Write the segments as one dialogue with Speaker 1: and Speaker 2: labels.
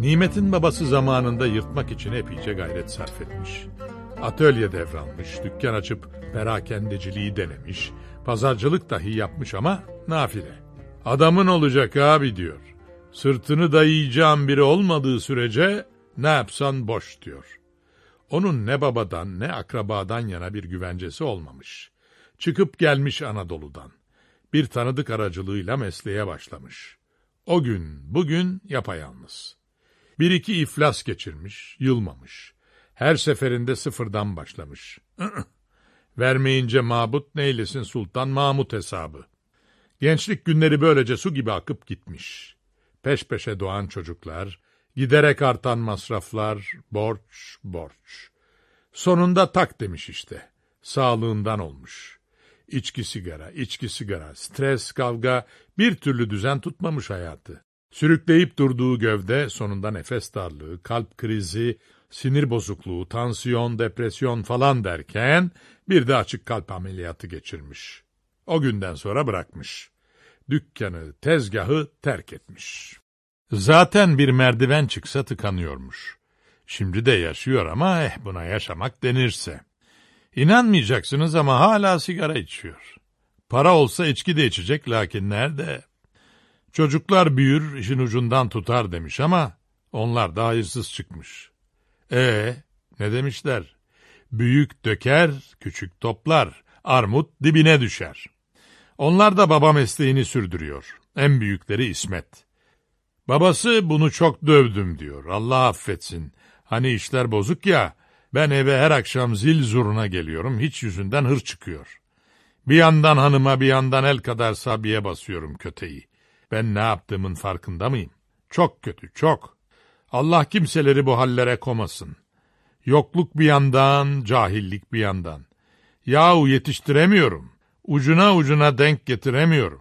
Speaker 1: Nimet'in babası zamanında yırtmak için epeyce gayret sarf etmiş. Atölye devralmış, dükkan açıp perakendeciliği denemiş, pazarcılık dahi yapmış ama nafile. Adamın olacak abi diyor. Sırtını dayayacağın biri olmadığı sürece ne yapsan boş diyor. Onun ne babadan ne akrabadan yana bir güvencesi olmamış. Çıkıp gelmiş Anadolu'dan. Bir tanıdık aracılığıyla mesleğe başlamış. O gün bugün yapayalnız. Bir iki iflas geçirmiş, yılmamış. Her seferinde sıfırdan başlamış. Vermeyince mabut neylesin sultan Mahmut hesabı. Gençlik günleri böylece su gibi akıp gitmiş. Peş peşe doğan çocuklar, giderek artan masraflar, borç, borç. Sonunda tak demiş işte. Sağlığından olmuş. İçki sigara, içki sigara, stres, kavga bir türlü düzen tutmamış hayatı. Sürükleyip durduğu gövde sonunda nefes darlığı, kalp krizi, sinir bozukluğu, tansiyon, depresyon falan derken bir de açık kalp ameliyatı geçirmiş. O günden sonra bırakmış. Dükkanı, tezgahı terk etmiş. Zaten bir merdiven çıksa tıkanıyormuş. Şimdi de yaşıyor ama eh buna yaşamak denirse. İnanmayacaksınız ama hala sigara içiyor. Para olsa içki de içecek lakin nerede? Çocuklar büyür işin ucundan tutar demiş ama onlar da hayırsız çıkmış. E ne demişler? Büyük döker, küçük toplar, armut dibine düşer. Onlar da baba mesleğini sürdürüyor. En büyükleri İsmet. Babası bunu çok dövdüm diyor. Allah affetsin. Hani işler bozuk ya, ben eve her akşam zil zuruna geliyorum, hiç yüzünden hır çıkıyor. Bir yandan hanıma bir yandan el kadar sabiye basıyorum köteyi. Ben ne yaptığımın farkında mıyım? Çok kötü, çok. Allah kimseleri bu hallere komasın. Yokluk bir yandan, cahillik bir yandan. Yahu yetiştiremiyorum. Ucuna ucuna denk getiremiyorum.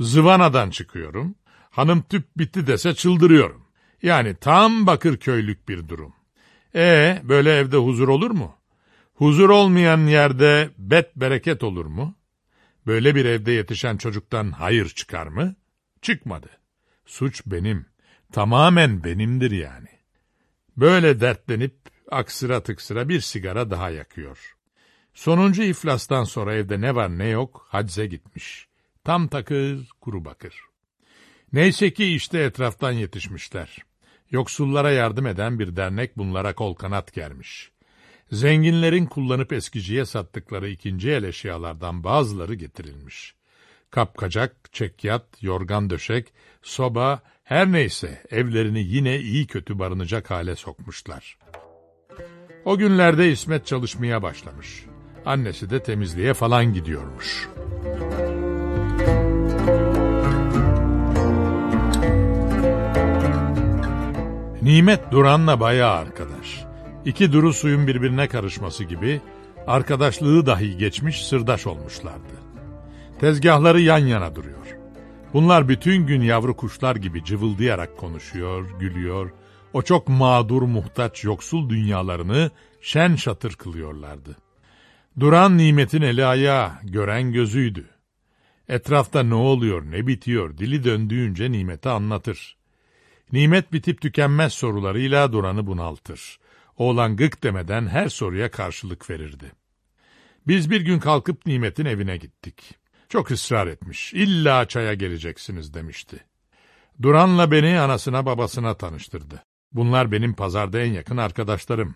Speaker 1: Zıvanadan çıkıyorum. Hanım tüp bitti dese çıldırıyorum. Yani tam bakır köylük bir durum. E böyle evde huzur olur mu? Huzur olmayan yerde bet bereket olur mu? Böyle bir evde yetişen çocuktan hayır çıkar mı? Çıkmadı. Suç benim. Tamamen benimdir yani. Böyle dertlenip aksıra tıksıra bir sigara daha yakıyor. Sonuncu iflastan sonra evde ne var ne yok hacze gitmiş. Tam takır kuru bakır. Neyse ki işte etraftan yetişmişler. Yoksullara yardım eden bir dernek bunlara kol kanat germiş. Zenginlerin kullanıp eskiciye sattıkları ikinci el eşyalardan bazıları getirilmiş. Kapkacak, çekyat, yorgan döşek, soba, her neyse evlerini yine iyi kötü barınacak hale sokmuşlar. O günlerde İsmet çalışmaya başlamış. Annesi de temizliğe falan gidiyormuş. Nimet Duran'la bayağı arkadaş. İki duru suyun birbirine karışması gibi arkadaşlığı dahi geçmiş sırdaş olmuşlardı. Tezgahları yan yana duruyor. Bunlar bütün gün yavru kuşlar gibi cıvıldayarak konuşuyor, gülüyor. O çok mağdur, muhtaç, yoksul dünyalarını şen şatır kılıyorlardı. Duran nimetin eli ayağı, gören gözüydü. Etrafta ne oluyor, ne bitiyor, dili döndüğünce nimete anlatır. Nimet bitip tükenmez sorularıyla Duran'ı bunaltır. Oğlan gık demeden her soruya karşılık verirdi. Biz bir gün kalkıp Nimet'in evine gittik. Çok ısrar etmiş. İlla çaya geleceksiniz demişti. Duran'la beni anasına babasına tanıştırdı. Bunlar benim pazarda en yakın arkadaşlarım.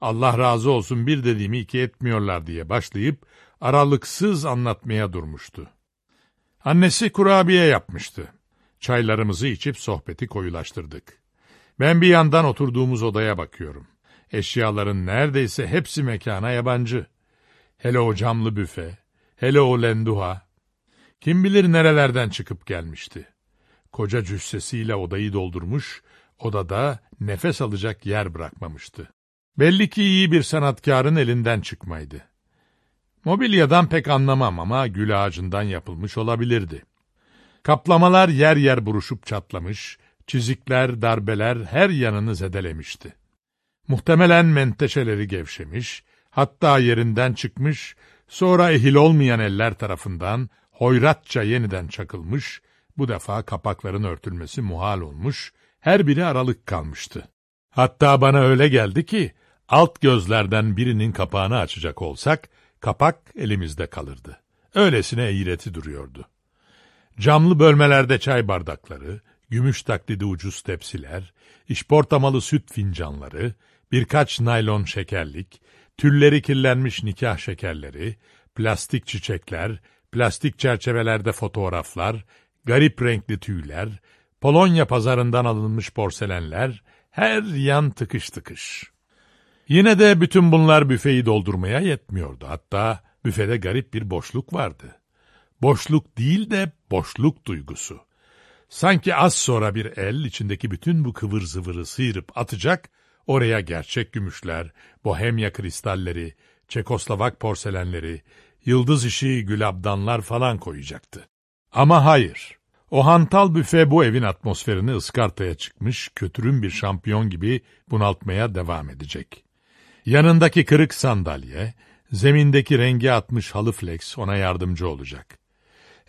Speaker 1: Allah razı olsun bir dediğimi iki etmiyorlar diye başlayıp aralıksız anlatmaya durmuştu. Annesi kurabiye yapmıştı. Çaylarımızı içip sohbeti koyulaştırdık. Ben bir yandan oturduğumuz odaya bakıyorum. Eşyaların neredeyse hepsi mekana yabancı. Hele o camlı büfe, hele o lenduha. Kim bilir nerelerden çıkıp gelmişti. Koca cüssesiyle odayı doldurmuş, odada nefes alacak yer bırakmamıştı. Belli ki iyi bir sanatkarın elinden çıkmaydı. Mobilyadan pek anlamam ama gül ağacından yapılmış olabilirdi. Kaplamalar yer yer buruşup çatlamış, çizikler, darbeler her yanını zedelemişti. Muhtemelen menteşeleri gevşemiş, hatta yerinden çıkmış, sonra ehil olmayan eller tarafından hoyratça yeniden çakılmış, bu defa kapakların örtülmesi muhal olmuş, Her biri aralık kalmıştı. Hatta bana öyle geldi ki, alt gözlerden birinin kapağını açacak olsak, kapak elimizde kalırdı. Öylesine eğreti duruyordu. Camlı bölmelerde çay bardakları, gümüş taklidi ucuz tepsiler, işportamalı süt fincanları, birkaç naylon şekerlik, tülleri kirlenmiş nikah şekerleri, plastik çiçekler, plastik çerçevelerde fotoğraflar, garip renkli tüyler, Polonya pazarından alınmış porselenler, her yan tıkış tıkış. Yine de bütün bunlar büfeyi doldurmaya yetmiyordu. Hatta büfede garip bir boşluk vardı. Boşluk değil de boşluk duygusu. Sanki az sonra bir el içindeki bütün bu kıvır zıvırı sıyırıp atacak, oraya gerçek gümüşler, bohemya kristalleri, Çekoslovak porselenleri, yıldız işi gülabdanlar falan koyacaktı. Ama hayır. O hantal büfe bu evin atmosferini ıskartaya çıkmış, kötürüm bir şampiyon gibi bunaltmaya devam edecek. Yanındaki kırık sandalye, zemindeki rengi atmış halı flex ona yardımcı olacak.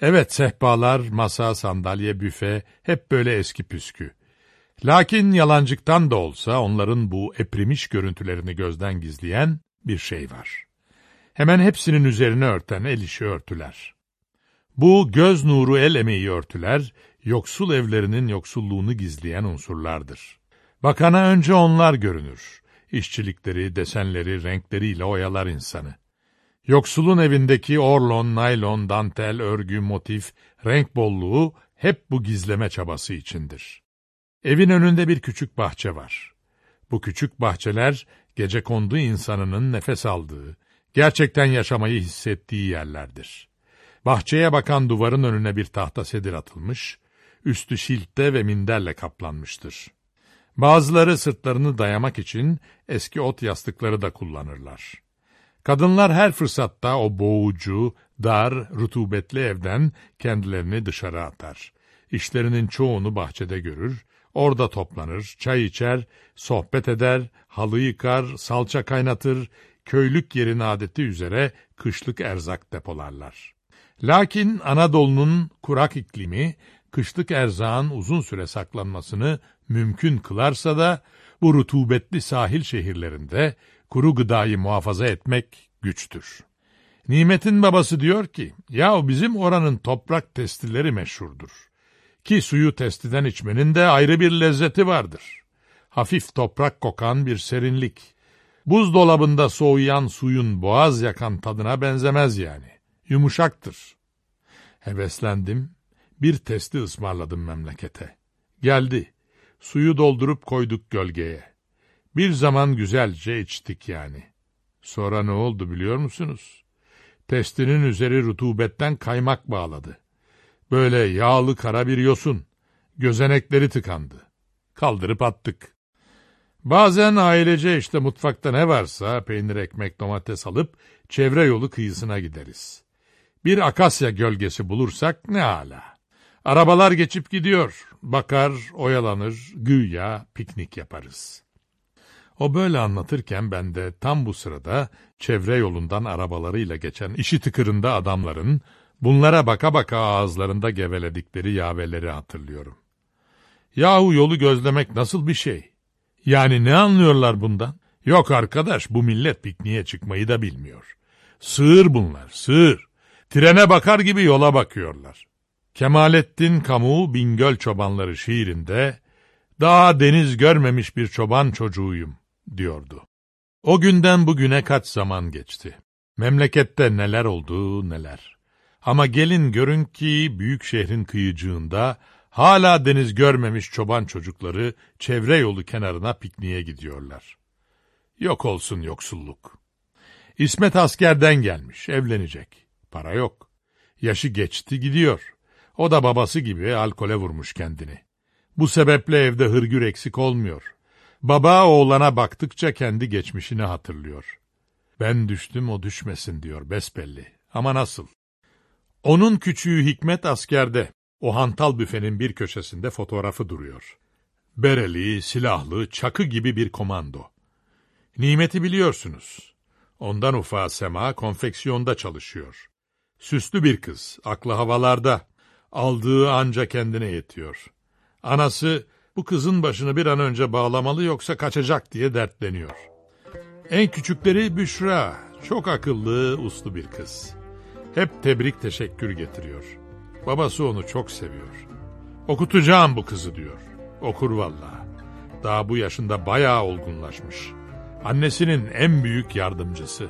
Speaker 1: Evet sehpalar, masa, sandalye, büfe hep böyle eski püskü. Lakin yalancıktan da olsa onların bu eprimiş görüntülerini gözden gizleyen bir şey var. Hemen hepsinin üzerine örten el işi örtüler. Bu göz nuru el emeği örtüler, yoksul evlerinin yoksulluğunu gizleyen unsurlardır. Bakana önce onlar görünür. İşçilikleri, desenleri, renkleriyle oyalar insanı. Yoksulun evindeki orlon, naylon, dantel, örgü, motif, renk bolluğu hep bu gizleme çabası içindir. Evin önünde bir küçük bahçe var. Bu küçük bahçeler gece kondu insanının nefes aldığı, gerçekten yaşamayı hissettiği yerlerdir. Bahçeye bakan duvarın önüne bir tahta sedir atılmış, üstü şiltte ve minderle kaplanmıştır. Bazıları sırtlarını dayamak için eski ot yastıkları da kullanırlar. Kadınlar her fırsatta o boğucu, dar, rutubetli evden kendilerini dışarı atar. İşlerinin çoğunu bahçede görür, orada toplanır, çay içer, sohbet eder, halı yıkar, salça kaynatır, köylük yerin adeti üzere kışlık erzak depolarlar. Lakin Anadolu'nun kurak iklimi, kışlık erzağın uzun süre saklanmasını mümkün kılarsa da, bu rutubetli sahil şehirlerinde kuru gıdayı muhafaza etmek güçtür. Nimet'in babası diyor ki, ya bizim oranın toprak testileri meşhurdur. Ki suyu testiden içmenin de ayrı bir lezzeti vardır. Hafif toprak kokan bir serinlik. Buzdolabında soğuyan suyun boğaz yakan tadına benzemez yani. Yumuşaktır. Heveslendim. Bir testi ısmarladım memlekete. Geldi. Suyu doldurup koyduk gölgeye. Bir zaman güzelce içtik yani. Sonra ne oldu biliyor musunuz? Testinin üzeri rutubetten kaymak bağladı. Böyle yağlı kara bir yosun. Gözenekleri tıkandı. Kaldırıp attık. Bazen ailece işte mutfakta ne varsa peynir, ekmek, domates alıp çevre yolu kıyısına gideriz. Bir akasya gölgesi bulursak ne ala. Arabalar geçip gidiyor. Bakar, oyalanır, güya piknik yaparız. O böyle anlatırken ben de tam bu sırada çevre yolundan arabalarıyla geçen işi tıkırında adamların bunlara baka baka ağızlarında geveledikleri yaveleri hatırlıyorum. Yahu yolu gözlemek nasıl bir şey? Yani ne anlıyorlar bundan? Yok arkadaş bu millet pikniğe çıkmayı da bilmiyor. Sığır bunlar, sığır. Trene bakar gibi yola bakıyorlar. Kemalettin Kamu Bingöl Çobanları şiirinde daha deniz görmemiş bir çoban çocuğuyum diyordu. O günden bugüne kaç zaman geçti. Memlekette neler oldu neler. Ama gelin görün ki büyük şehrin kıyıcığında hala deniz görmemiş çoban çocukları çevre yolu kenarına pikniğe gidiyorlar. Yok olsun yoksulluk. İsmet askerden gelmiş, evlenecek. Para yok. Yaşı geçti gidiyor. O da babası gibi alkole vurmuş kendini. Bu sebeple evde hırgür eksik olmuyor. Baba oğlana baktıkça kendi geçmişini hatırlıyor. Ben düştüm o düşmesin diyor besbelli. Ama nasıl? Onun küçüğü Hikmet askerde. O hantal büfenin bir köşesinde fotoğrafı duruyor. Bereli, silahlı, çakı gibi bir komando. Nimeti biliyorsunuz. Ondan ufağı Sema konfeksiyonda çalışıyor. Süslü bir kız, aklı havalarda. Aldığı anca kendine yetiyor. Anası Bu kızın başını bir an önce bağlamalı yoksa kaçacak diye dertleniyor. En küçükleri Büşra. Çok akıllı, uslu bir kız. Hep tebrik teşekkür getiriyor. Babası onu çok seviyor. Okutacağım bu kızı diyor. Okur vallahi. Daha bu yaşında bayağı olgunlaşmış. Annesinin en büyük yardımcısı.